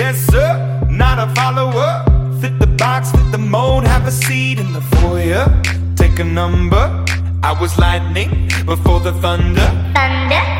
yes, sir, not a follower. Fit the box, fit the mold, have a seat in the foyer. Take a number. I was lightning before the thunder. Thunder, thunder,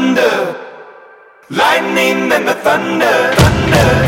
thunder, lightning and the thunder, thunder.